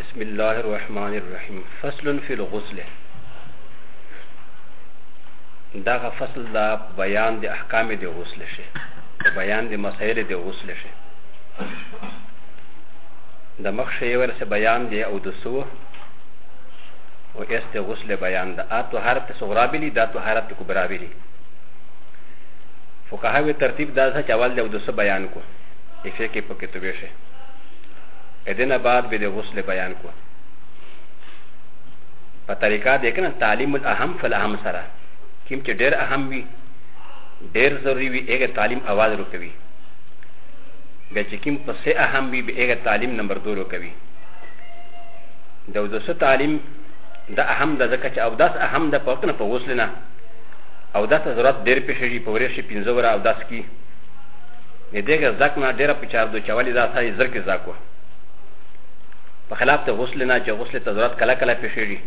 بسم الله الرحمن الرحیم فصل فی الغسل دغه فصل دا بیان د احکام د غسل شي بیان د مسائل د غسل شي د مخ شی ورسه بیان دی او د سو او اس د غسل بیان د اتو حرت صغرا بلی د اتو حرت کبرا بلی فقهاوی ترتیب دا ځکه چې اول د او د سو بیان کو افیکه په کتبه شي ادنه بعد به د غسل بیان کو په طریقه د کنه تعلیم الاهم فلاهم سره کیم چې ډیر اهم وي ډیر ضروری وي هغه تعلیم اواز روکوي بیا چې کیم په سه اهم وي به هغه تعلیم نمبر 2 روکوي د ودسه تعلیم د اهم د ځکه چې او داس اهم د پوښتنه نه په غسل نه او داس ضرورت ډیر پېښېږي په ورې شي 15 ورا او داس کې نه دغه زک نه ډیره په چار دو چوالی دا سړی زر کې زاکو په خلاف ته غسل نه چې غسل ته ضرورت کله کله پیښیږي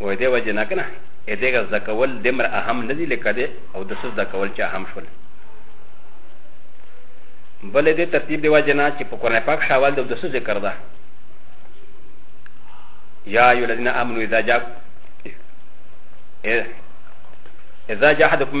و دې وجه نه کنه ا دغه زکول دمر اهم نه دی لکه دې او د سز زکول چې اهم شول بل دې ترتیب دی وجه نه چې په قرآن پاک شاول د سز ذکر ده یا ایو الذین آمنوا اذا جاء اذا جاء احدکم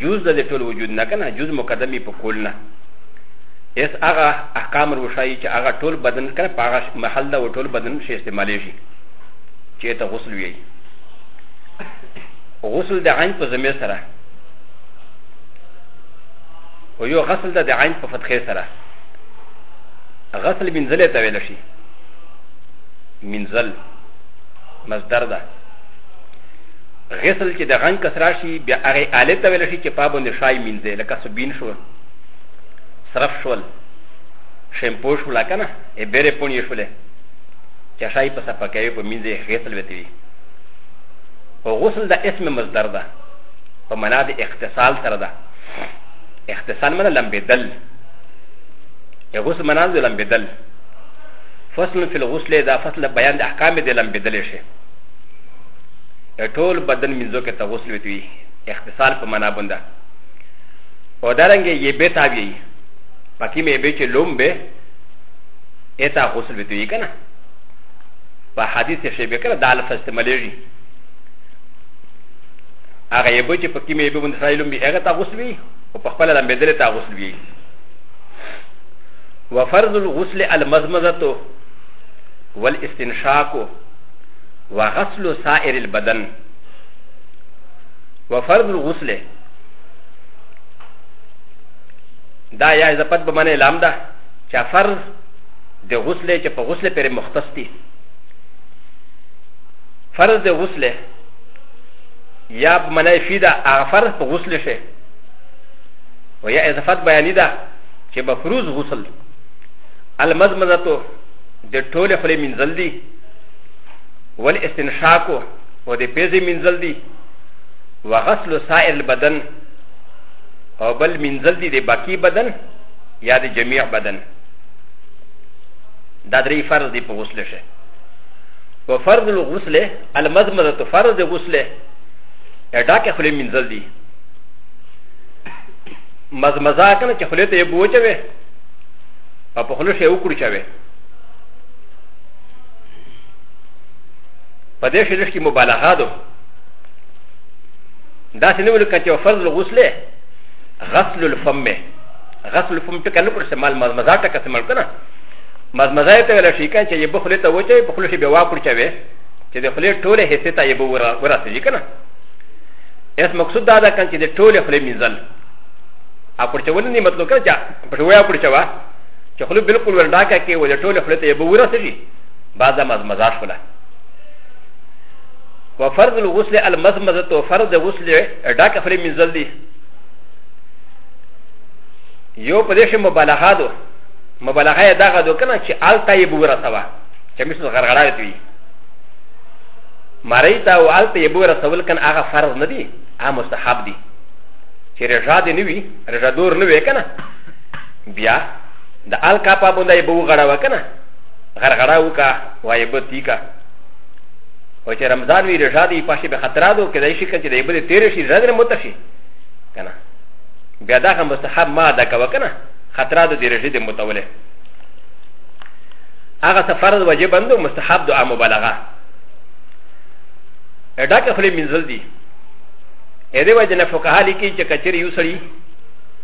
جز د ټول وجود نه کنه جز مقدمي په کول نه اس هغه احکام روشای چې هغه ټول بدن کنه په هغه محل دا ټول بدن شي استعمالي شي چې ته غسل وی غسل د عین په زمي سره او یو غسل د عین په فتحې سره غسل منزله ته ویل شي منزل مصدر ده غسل چې د غن کس راشي بیا هغه آله ته ویل شي چې په باندې شای مینځي لکه سبین شول صرف شول شیمپو شول که نه یې بیرې پونې شولې چې شای په صفه کوي په مینځي غسل وته وي او غسل د اسم مصدر ده په معنا د اختصال سره ده اختصال معنا لمبېدل یا غسل معنا د لمبېدل فصل فی الغسل دا فصل بیان د احکام د لمبېدل شي ټول بدن منځو کې ته غسل وتوي اختصال په معنا بنده او دارنګه یې به تابعي پکې مې به چې لوم به اته غسل وتوي کنه په حدیث شی به کنه دال فاستعمالېږي هغه یې به چې پکې مې به بنده سره لوم به هغه ته غسل وي او په خپل لمبه دلته ته غسل وي وفرض الغسل المزمزه والاستنشاق وغسل سائر البدن وفرض الغسل دا یا اضافت به معنی لام ده چې فرض د غسل چې په غسل پرې مختص دي فرض د غسل یا په معنی فی ده هغه فرض په غسل شي و یا اضافت بیاني ده چې مفروض غسل المزمزه د ټوله خلې منزل دي والاستنشاق و د پیزې منزل دی وغسل سائر البدن او بل منزل دی د باقی بدن یا د جميع بدن دا درې فرض دی په غسل شه وفرض الغسل المزمزه فرض غسل ادا کې خلی منزل دی مزمزه کنه چې خلی ته بوچوي او په خلی شه وکړي چوي په دې شرح کې مبالغه ده دا څه نه ولکه چې فرض الغسل غسل الفم غسل الفم ته کنه پر سمال مزمزه ته کته مل کنه مزمزه ته ولا شي کنه چې یو خله ته وچه په خله شي به وا پر چوي چې د خله ټوله حصے ته یو ورا ورا سي کنه اس مقصود دا ده کنه چې د ټوله خله میزل اپر چول نه مطلب کنه چې پر ویا پر چوا چې خلو بالکل ورډاکه کې ولې ټول خلته یې بوره سږي بعضه مزمزه شوله وفرض الغسل المزمزه او فرض غسل ډاکه خلې منزل دي یو په دې شی مبالغه ده مبالغه یې دغه ده کنه چې آلته یې بوره سوا چې مثل غرغړاوي وي مری ته او آلته یې بوره سول کنه هغه فرض نه دي هغه مستحب دي چې رجا دې نه وي رجا دور نه وي کنه بیا د ال کا په باندې به وغړا وکنه غرغړا وکا وای به تیکا او چې رمضان وی رضا دی پښې به خطر دو کې دای شي چې دای به تیر شي زړه مت شي کنه بیا دا هم مستحب ما دا کا وکنه خطر دو دی رضا دې متوله هغه سفر واجب بندو مستحب دعا مبالغه اډا کې خلی منزل دی اې دې وجه نه فقها لیکي چې کچري یو سړی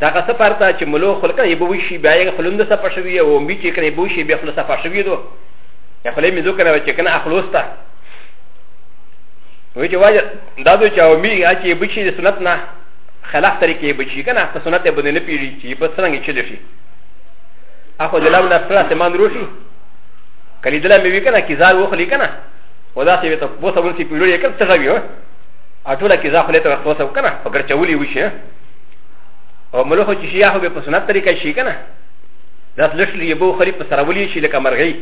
دا که څه پرته چې ملو خلک یې به وشي بیا یې خلوند صفه شوي او مبي چې کنه به وشي بیا خلوند صفه شوي دو یا خلې مې ذکر وکړ چې کنه اخلوص ته وی چې واجب دا دوی چې او مي چې به شي د سنت نه خلاف طریقې به شي کنه په سنت باندې نه پیږي چې په څنګه چل شي اخو د لاو نه سره سمان روشي کله دلا مې وی کنه کیزار وخلی کنه ودا چې ته بوسه ورسې پیړو یې کړ څه غوي اټوله کې ځا خلې ته وخت وسو کنه په ګرچولې وشي او ملوخ چې شي هغه په سنت طریقه شي کنه دا لښلې یبو خلی په سره ولې شي لکه مرغۍ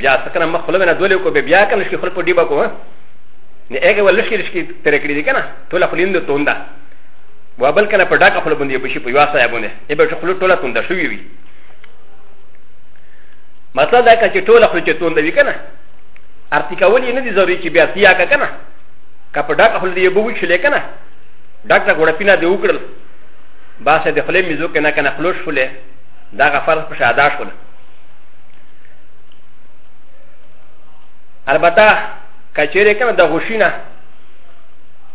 بیا سکنه مخ خلونه دولې کو به بیا کنه شي خل په دیبا کو نه هغه ولښې لښې ترې کړې دي کنه ټوله خلیند تونده و بل کنه په ډاکه خل باندې بشي په یواسه یا باندې ای به خل ټوله تونده شوی وي مطلب دا چې ټوله خل چې تونده وي کنه ارتی کول یې نه دي ضروري چې بیا تیا که کنه که په ډاکه خل دی بووی شلې کنه ډاکه ته ګوړه پینا دی وکړل باسه د خلې میزو کنه کنه خلوش شولې دا غفر په شاده شول البته کچېره کنه د غوشینه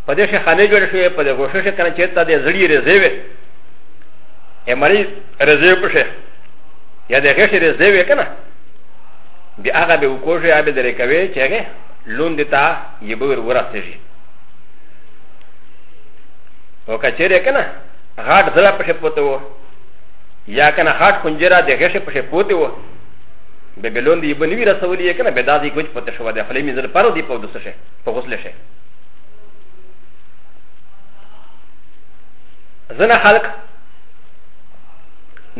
په دې شي خانه جوړ شوې په دې غوشه شي کنه چې ته دې زړی رزې وې امري رزې پشه یا دې غشې رزې وې کنه بي هغه به وکوژي هغه به درې کوي چې هغه لوند تا یې به ورسېږي او کچېرې که نه غاټ زړه پښې پوته و یا که نه غاټ خنجره د غشې پښې پوته و به به لوند یې به نه وي رسولي یې که نه به دا دې کوچ پوته شوه د خولې مې زر پرو دی په دوسه شي په غسل شي ځنه خلک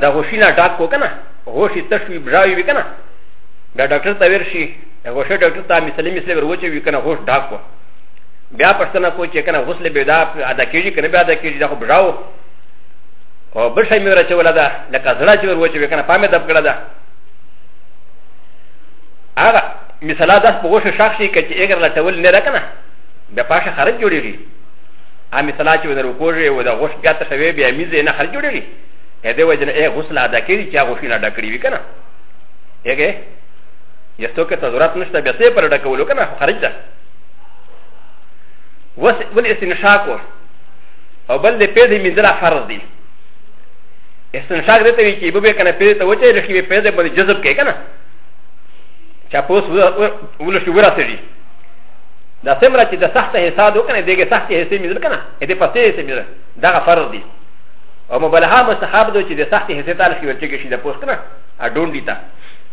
د غوشي نه ډاک کو که نه غوشي تشوي بجاوي وي کنه دا ډاکټر ته ورشي غوشه ډاکټر ته مثلی مثلی وروچي وي کنه غوش ډاک کو بیا پښتنه کو چې کنه غسل به دا ادا کیږي کنه بیا ادا کیږي دا خو بجاو او بل شي مې راچې ولا دا لکه زړه چې وروچي وي کنه پامه دب کړه دا هغه مثلا داس په غوشه شخص شي کچې اگر لا تول نه راکنه بیا پاشه خرج جوړیږي ا مثلا چې ودرو کوږي و دا غوش بیا ته شوی بیا میزه نه خرج جوړیږي ا د وجه نه ای غسل ادا کړي چې هغه شونه ډکړي وي کنه یګه یستو کې ته ضرورت نشته بیا سه پر ډکولو کنه خارج ده وس ول استنشاق او بل دې پیدا مندره فرض دي استنشاق دې ته وی چې به کنه پیدا ته وچه لشي پیدا باندې جذب کې کنه چا پوس ولشي ورسېږي دا سمره چې د سخت حساب وکنه دغه سخت حساب مندره کنه دې پسې حساب مندره دا فرض دي او مبالغه مستحب ده چې د سختې حصې ته لښکې ورچکې شي د پوست نه ډونډي ته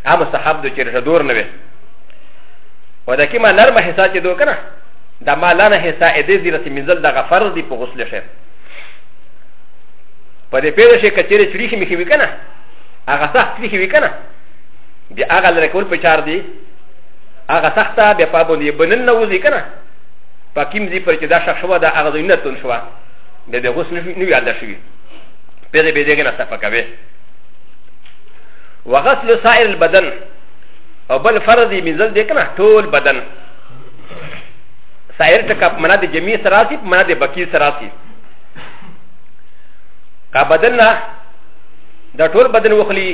هغه مستحب ده چې رشه دور نه وي و د کما نرمه حصه چې دو کنه د مالانه حصه ا دې زیره چې منزل دغه فرض دی په غسل شي په دې پیدا شي کچېرې چړي شي مخې وکنه هغه سخت چړي شي وکنه د هغه لره کول په چار دی هغه سخته به پابو دی بنن نه وځي کنه پکیم زی پر چې دا شخص شو دا هغه زینتون شو به به غسل نه وي ادا شوي په دې به دې نه صفه کوي وغسل سائر البدن او بل فرض یې منزل دې کنه ټول بدن سائر ټکا منا د جميع سراسي منا د بقي سراسي کا بدن نه د ټول بدن وخلی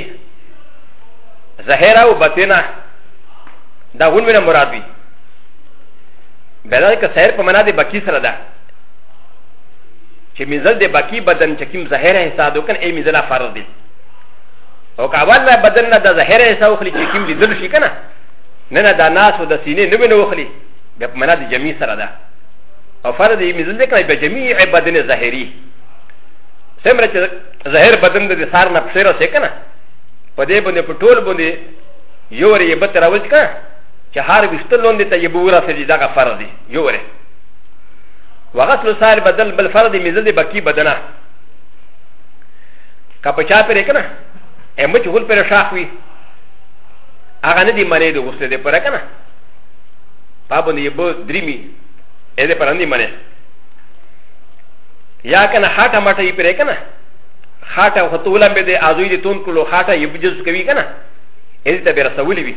ظاهره او باطنه دا ون مینه مراد وي بلکې سائر په منا د بقي سره ده چې مزل د باقي بدن چې کوم ظاهره حصہ ده کنه ای مزل فرض دی او که اول نه بدن نه د ظاهره حصہ وخلی چې کوم لیدل شي کنه نه نه دا ناس او د سینې نه ونه وخلی بیا په معنا د جمعي سره ده او فرض یې مزل دی کنه بیا جمعي بدن ظاهري سمره چې ظاهر بدن د سار نه پښې راځي کنه په دې باندې په ټول باندې یو ور یې بتر راوځي کنه چې هر وشتلون دي ته یې بورا سړي دا فرض دی یو ور وغسل سار بدل بل فرد مزل بکی بدنا که په چا پرې کنه امه چې ګل پر شاخ وي هغه نه دی منې د غسل دی پر کنه پابند یې بو دریمي اې دې پر نه منې یا کنه هاټه ماټه یې پرې کنه هاټه هتوله به دې ازوی دې تون کلو هاټه یې بجز کوي کنه اې دې ته به رسولې وي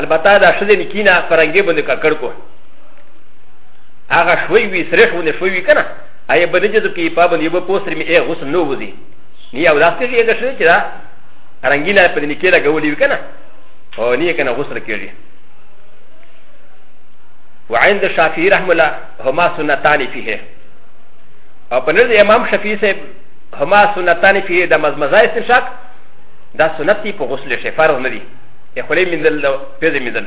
البته دا شذې نکینا فرنګي باندې ککړ کو هغه شوي وي سره شوي شوي کنه ایا بنه جزو کې په باندې به پوسر می هغه غسل نو وځي نی او لاس کې هغه شوي چې دا رنگیلا په دې کې لګولې وي کنه او نی کنه غسل کېږي وعند الشافعي رحم الله هما سنتان فيه او په نزد امام شافعي صاحب هما سنتان فيه د مزمزه استنشاق دا سنت دی په غسل شي فرض نه دی خلې من دل پیزه من دل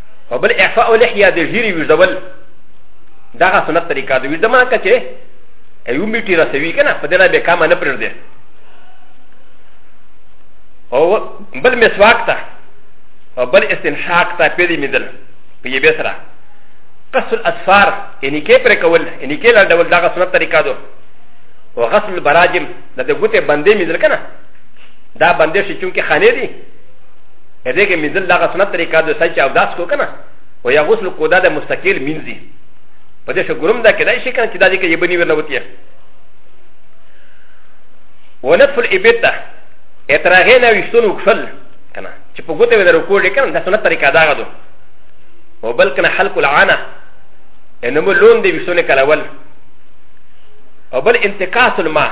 او بل اعفاء لحيه د ژيري ويزول دغه سنت طریقه د ویده ما کچه ایو میټی رسوي کنه په دې به کام نه پرېږدي او بل مسواک ته او بل استنشاق ته پیدي میدل په یې به سره قص الاسفار یعنی کې پر کول یعنی کې لړ ډول دغه سنت طریقه دو او غسل البراجم د دې ګوته باندې میدل کنه دا باندې شي چې خانه دي ا دې کې مزل دغه سنت طریقه د سچ او داس کو کنه او یا غسل کو دا د مستقل منځي په دې شو ګروم دا کېدای شي کنه چې دا دې کې یبني ورنه وتی ونفس الابته اتراغه نه وشتون وکړل کنه چې په ګوته ودرو کوړې کنه د سنت طریقه دا غدو او بل کنه حلق العانه انمو لون دې وشتونه کله ول او بل انتقاص الماء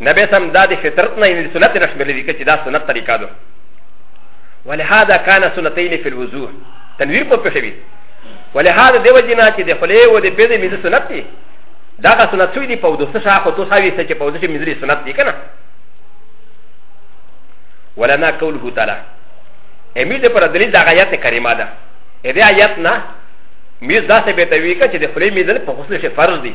نه به سم دا د فطرت نه یعنی سنت نه شمېرل دي چې دا سنت طریقه ده ولهذا كان سنتين في الوضوء تنویر په پښه وي ولهذا دیو جنا چې د خلې و د پیدې مې سنت دي دا که سنت شوی دی په ودو څه شاخو تو ساوي څه چې په ودو شي مې سنت دي کنه ولنا قوله تعالی امیر د پر دلیل د آیات کریمه ده دې آیات نه مې دا څه به ته وی چې د خلې مې په غسل شي فرض دي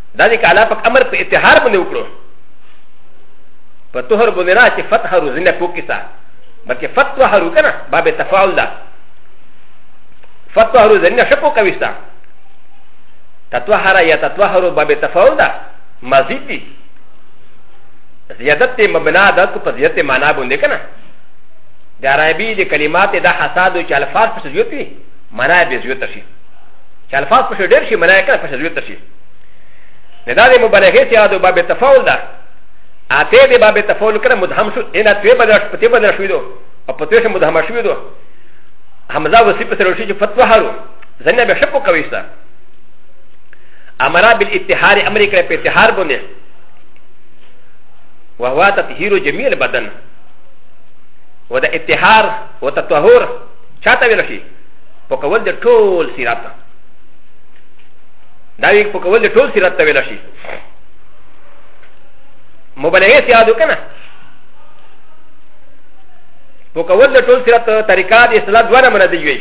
دا دې کاله پک امر په اتحار باندې وکړو په طهر باندې نه چې فتح روزنه پوکې سا بلکې فتوه هرو کنه باب تفاعل ده فتوه روزنه شپو کوي سا تطهر یا تطهر باب تفاعل ده مزید دي زیادت مبنا ده کو په زیادت معنا باندې کنه د عربي د کلمات د حساد او چې الفاظ په زیوت وي معنا به زیوت شي چې الفاظ په ډېر شي معنا یې کنه په زیوت شي نه دا د مبالغه ته یادو باب تفاول ده اته د باب تفاول کړه مدهم شو ان ته بدل پته بدل شو دو او پته شو مدهم شو دو حمزه وسی په سره شي چې فتوا هارو زنه به شپو کوي ستا امر بالاتحار امر کړه په اتحار باندې وهو تطهير جميع البدن ودا اتحار وتطهور چاته ویل شي په کول د ټول سیرات دا وی په کول د ټول سیرت ته ویل شي مبالغه سیادو کنه په کول د ټول سیرت طریقه د اصلاح دواړه منه دی وی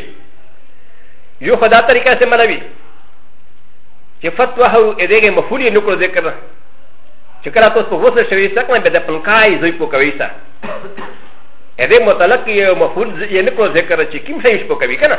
یو خدا طریقه سره منه وی چې فتوا هو دغه مفعول یې نکړو ذکر چې کله تاسو په وسه شوي څه کنه به د پنکای زوی په کوي څه ا دې متعلق یو مفعول یې نکړو ذکر چې کوم شي په کوي کنه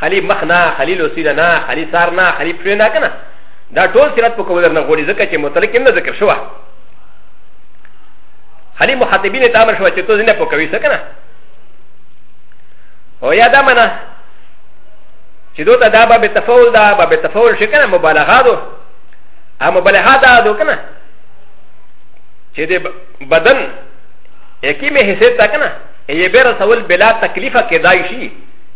خلی مخ نه خلی لوسینه نه خلی سار نه خلی پښې نه کنه دا ټول سیرت په کوم درنه غوړي ځکه چې متلک نه ذکر شوه خلی مخاطبین ته امر شوه چې تو ځنه په کوي څه کنه او یا دا منه چې دوی ته دا باب تفول دا باب تفول شي کنه مبالغه دو ا مبالغه دا دو کنه چې د بدن یکی مې حصے تا کنه یې به رسول بلا تکلیفه کېدای شي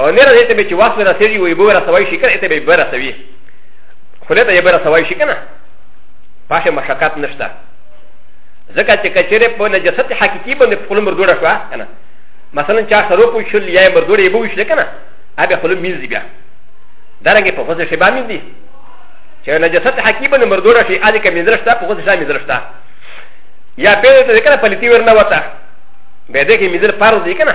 او نه راځي ته به چې واس ورا سړي وي بوره سوي شي کنه ته به بره سوي خو له ته بره سوي شي کنه پاشه مشقت نشته ځکه چې کچره په نجاست حقيقي باندې خپل مردوړه شو کنه مثلا چا سره په شل یا مردوړه یې بوښ کنه هغه خپل مینځي بیا درنګ په فوز شي باندې دي چې نجاست حقيقي باندې مردوړه شي اځي کې مینځرشتا په فوز شي مینځرشتا یا په دې ته کنه پليتي ورنه وتا به دې کې مینځر فرض دي کنه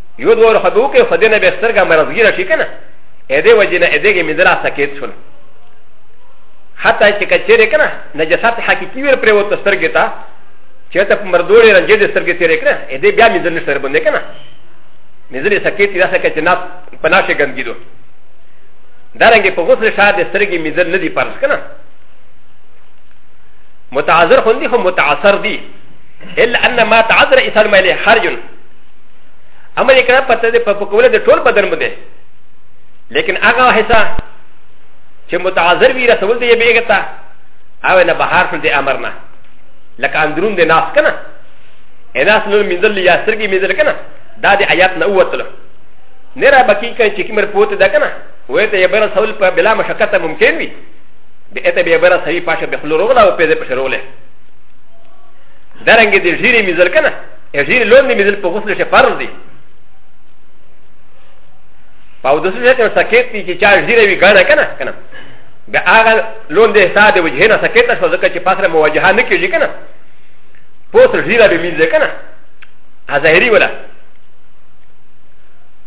یو دوه ورخه به وکړي خو دې نه به سترګه مرضګیره شي که نه ا دې وجې نه ا دې کې مې دلا سکیت شول حتی چې کچېرې که نه نجسات حقیقي ویر پرې وته سترګې ته چې ته په مردوړې رنجې دې سترګې تېرې کړه ا دې بیا مې ځل نشته باندې که نه مې ځلې سکیت دې سکه چې نه په ناشه ګندګي دو دا رنګ په غوسه شاد سترګې مې ځل نه دي پرس که نه متعذر خوندي خو متعثر دي الا ان ما تعذر اسلام عليه خرجن اما دې کنه پته دې په پکوله د ټول بدن باندې لیکن هغه حصہ چې متعذر وي رسول دې بیګه تا او نه بهار فل دې امر نه لکه اندرون دې ناس کنه اناس نو منزل یا سرګي منزل کنه دا دې آیات نه وتله نه را بکی کنه چې کمر پوت ده کنه وې ته یې بر رسول په بلا مشقت ممکن وي به ته به بر صحیح پاشه به خلورو ولا او په دې پښه رولې درنګ دې ژیرې منزل کنه اجیر لون دی مزل په غسل شه فرض دی پاو د سوزه ته سکیت دی چې چا اجیر وی غاڼه کنه کنه بیا هغه لون دی حساب وجه نه سکیت شو ځکه چې پاسره مواجهه نه کیږي کنه پوسر جیره به مزل کنه ظاهری ولا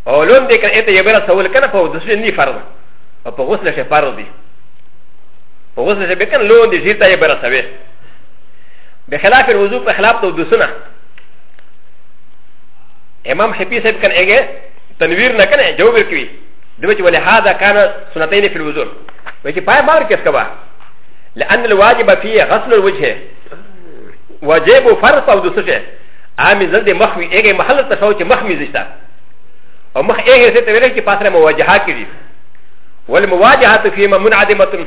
او لون دی کنه ته یبره سوال کنه پاو د سوزه نی فرض او په غسل شه فرض دی په غسل شه به کنه لون دی جیره یبره سوال بخلاف الوضوء په خلاف تو دسنه امام شفیع صاحب کن اگه تنویر نه کنه جواب ورکوي دوی چې ولې هاذا کان سنتین فی الوضوء وایي چې پای باور کیس کوا لأن الواجب فيه غسل الوجه واجب فرض او دسشه عام زل د مخوي اگه محل ته شو چې مخمي زشتا او مخ اگه څه ته ویل چې پاسره مواجهه کړي والمواجهه فيما منعدمه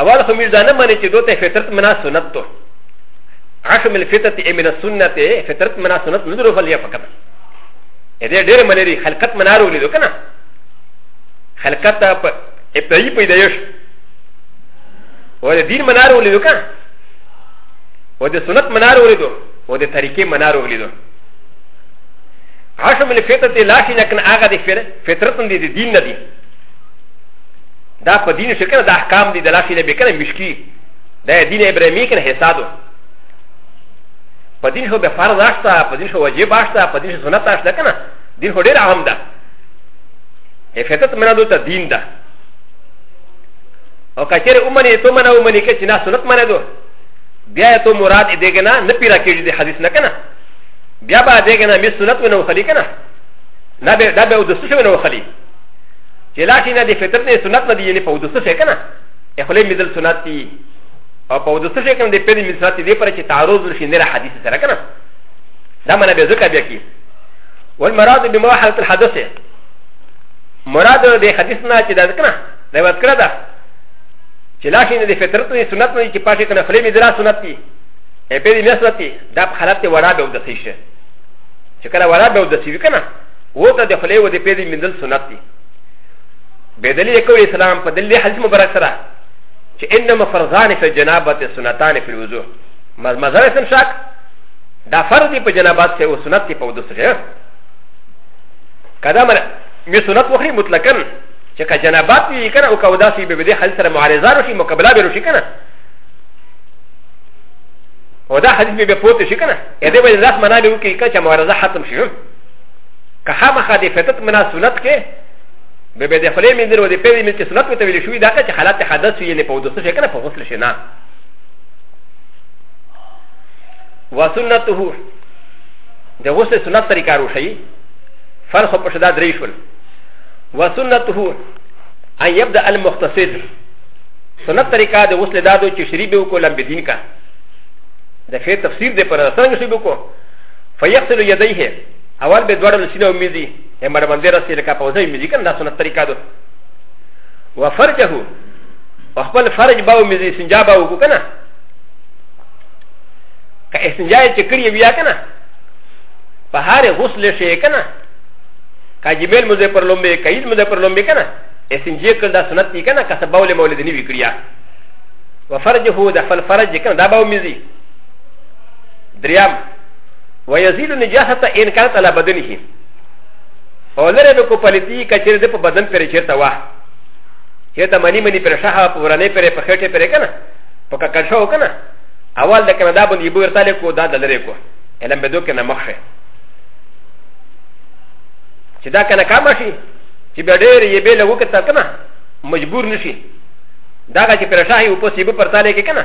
اول خو میر دا نه مني چې دوی ته فطرت منا سنت تو عشم الفطرت من السنت فطرت منا سنت نه درو فلیا فقط ا دې ډېر منې دي خلقت منا رو لیدو کنه خلقت ته په ابتدایي پیدایش او د دین منا رو لیدو کنه او د سنت منا رو لیدو او د طریقې منا رو لیدو عشم الفطرت لا شي لکن هغه د فطرت نه دي دین نه دي دا په دین شو کنه دا احکام دي د لاسې نه به کنه مشکی دا دین ابراهیمي کنه حسادو په دین شو به فرض اشته په دین شو واجب اشته په دین شو سنت اشته کنه دین هو ډېر اهم ده افیتت منا دوته دین ده او کچېر اومنې ته منا اومنې کې چې نه سنت منا دو بیا ته مراد دې کنه نه پیرا کېږي د حدیث نه کنه بیا به دې کنه مې سنت ونه وخلی کنه نه به دا به د څه ونه وخلی چې لا ټینه د فطرت نه سنت نه دی یعنی په ودسه شي کنه خپل مزل سنت دی او په ودسه شي کنه د پیری مزل سنت دی پر چې تعارض نشي نه حدیث سره کنه دا منه به ذکر بیا کی والمراد بمواحله الحدث مراد د حدیث نه چې دا کنه دا وت کړه دا چې لا ټینه د فطرت نه سنت نه چې پاتې کنه خپل مزل سنت دی پیری مزل سنت دی دا په حالت وړا به ودسه شي چې کله وړا به ودسه وی کنه و ته د خلې و د پیدې مندل سنت دي به دلیل کوي اسلام په دلیل حدیث مبارک سره چې انما فرضان فی جنابت سنتان فی الوضو مزه سم شک دا فرض دی په جنابت سره او سنت دی په وضو سره کدا مر می سنت وخی مطلقاً چې که جنابت وی کنه او که وداسي به دې حل سره معارضه راشي مقابله به راشي کنه و دا حديث بي بفوت شي كنا اذا بي ذات منا بي وكي كنا معارضه حتم شي که خامخا د فطرت منا سنت کې به به د خلې مې درو د پیری مې چې سنت وته ویل شوې دا چې حالت حدث یې نه په ودوسه شي کنه په غسل شي نه وسنته د غسل سنت طریقه رو شي فرخ په شدا درې شول وسنته ان يبدا المختصر سنت طریقه د غسل دادو چې شریبه وکړم بدین کا د فیر تفسیر د پر سنگ شریبه وکړم فیغسل یدیه اول به دواړه لسینه ومیزي یا مړمندې رسې لکه په وځای میزي کنه دا سنت طریقه ده وفرجه او خپل فرج به ومیزي سنجا به وکړو کنه که استنجا یې چې کړی بیا کنه په هر غسل شي کنه که جمیل مزه پر لومبه که عید مزه پر لومبه کنه استنجا کړل دا سنت دی کنه که سباول مولد نیوی کړیا وفرجه د خپل فرج کنه دا به ومیزي دريام ويزيل النجاسة إن كانت على بدنه او لره به کو پلتی کچیر د په بدن پر چیرته واه چیرته منی منی پر شاه په ورانه پر په خټه پر کنه په ککړ شو کنه اول د کنه دا باندې بو ورته له کو دا د لره کو علم به دو کنه مخه چې دا کنه کام شي چې به ډېر یې به له وکړه کنه مجبور نشي دا چې پر شاه یو په سیبه پر تاله کې کنه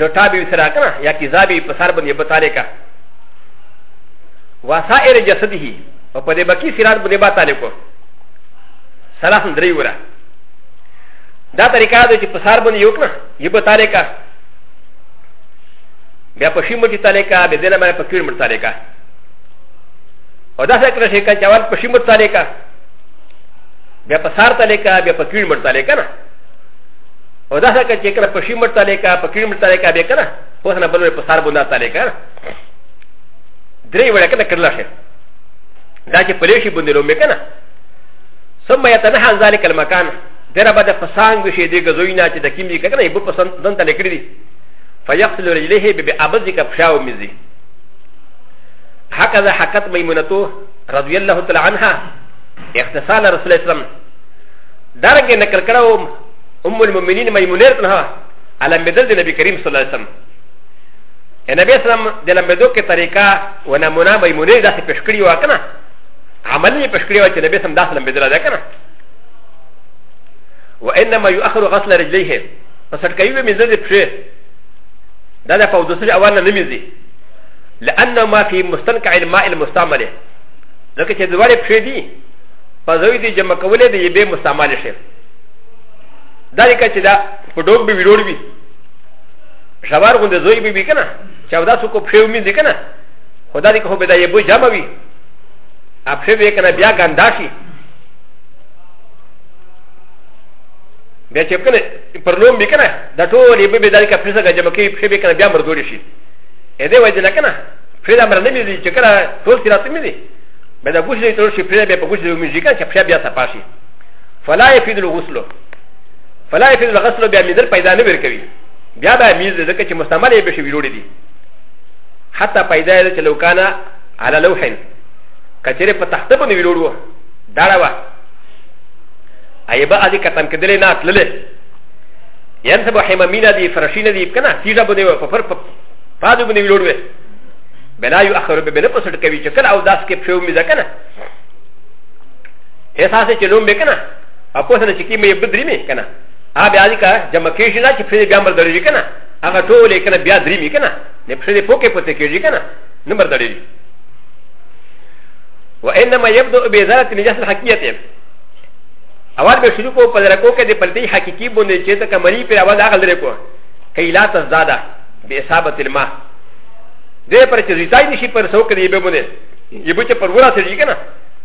لوټا به سره کنه یا کذابی په سر باندې بتاله کا وسائر جسده او په دې بکی سرات باندې بتاله کو سلام درې وره دا طریقه ده چې په سر باندې یو کنه یې بتاله کا بیا په شی مټی تاله کا به دنه باندې په کیر مټ تاله کا او دا څه کړی چې کا چوال په شی مټ تاله کا بیا په سر تاله کا بیا په کیر مټ تاله کا نه او دا څنګه چې کله په شي مړ تلې کا په کړي مړ تلې کا به کنه اوس نه بل په سار بولا تلې کا درې وړه کنه کړل شي دا چې پلې شي باندې لومې کنه ثم يتنحى عن ذلك المكان دره بعد فسان وشي دې غزوینا چې د کیمې کنه یو پسند دن تلې کړی دي فيغسل رجليه بأبز كبشا ومزي هكذا حكت ميمونته رضي الله تعالى عنها اختصال رسول الله صلى الله عليه وسلم دارنګه نقل کړو ام المؤمنين ميمونه رضي الله عنها على مدل د نبي كريم صلى الله عليه وسلم النبي صلى الله عليه وسلم د لمبدو کې طريقه ونمونه ميمونه داسې پېښ کړی و کنه عمل یې پېښ کړی و چې نبي صلى الله عليه وسلم داسې لمبدل ده کنه وانما يؤخر غسل رجليه فسر کوي به مزه دې پښې دا د فودوسي اول نه مزي لأن ما في مستنقع الماء المستعمله لکه چې دوړې پښې دي په زوی دي جمع کولې دي به مستعمل شي دا لکه چې دا په ډوب به ویلوړ وي شوار غوندې زوی به وي که نه چې اوداس وکړو پښې ومینځي که نه خو دا لکه خو به دا یبو جمع وي پښې به یې که نه بیا ګندا شي بیا چې کنه پر لوم به کنه د ټول یې به دالکه پیسه کا جمع کوي پښې به کنه بیا مرګوري شي اې دې وجه نه کنه پښې د امر نه مې چې کنه ټول سرات مې دي به د ګوشې ټول شي پښې به په ګوشې مې ځي کنه چې پښې بیا صفاشي فلا يفيد الغسل فلا يفيد الغسل بیا میدل پیدا نه ورکوي بیا به میز ځکه چې مستعمل یې به شي ویلوړي دي حتی پیدا یې چې لوکانا على لوح کچره په تخته باندې ویلوړو داړه وا ایبا ادي کتم کدلې نه تللې یان سبا حمامینه دي فرشینه دي کنه تیزه باندې په فر په پادو باندې ویلوړو بلا یو اخر به بل په سټ کوي چې کله او داس کې پښو میزه کنه احساس چې لوم به کنه اپو سره چې کی مې بدري مې کنه ا بیا دې کا جمع کېږي نه چې په بیا مر درېږي کنه هغه ټول یې کنه بیا درې مې کنه نه په دې پوکې پته کېږي کنه نه مر درېږي وانما يبدا بذات نجاس الحقيقه اول به شروع کو په درکو کې د پلتي حقيقي باندې چې ته کمري پر اول هغه لري کو کيلا تزاده به اصابه الماء دې پر چې زیتای نشي پر سو کې به باندې یبو چې پر ورا سړي کنه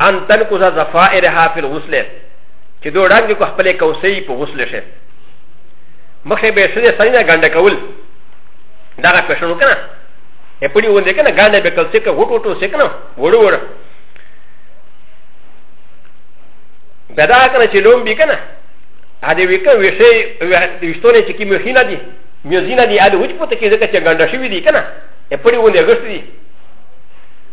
ان تنقض ظفائرها في الغسل چې دوه ډنګ کو خپل کوسې په غسل شي مخه به سړي سړي نه ګنده کول دا غا پښنو کنه ا پړي ونه کنه ګنده به کول څه کو وټو وټو څه کنه وړو وړو بدا کنه چې لوم بي کنه ا دې وکه وشي وشتونه چې کی مخینه دي ميزينه دي ا دې وچ پته کې ځکه چې ګنده شوی دي کنه ا پړي ونه غشتي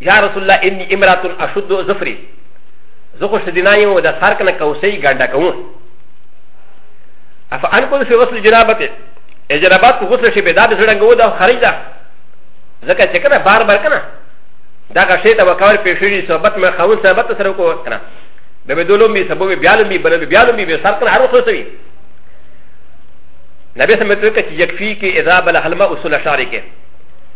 یا رسول الله انی امرات اشد ظفری زه خو شدینا یم او د سر کنه کوسې ګنډه کوم اف ان کو فی وصل جنابته اجرابات کو غسل شي پیدا د زړنګ و دا خارج ده ځکه چې کنه بار بار کنه دا که شی ته وکاور پیښې صحبت مې خاون صحبت سره کو کنه به به دولو می سبو بیا لومي بل بیا لومي به سر کنه هر وخت وسوي نبی سمته کې چې یکفی کې اذا بل حلمه اصول شارکه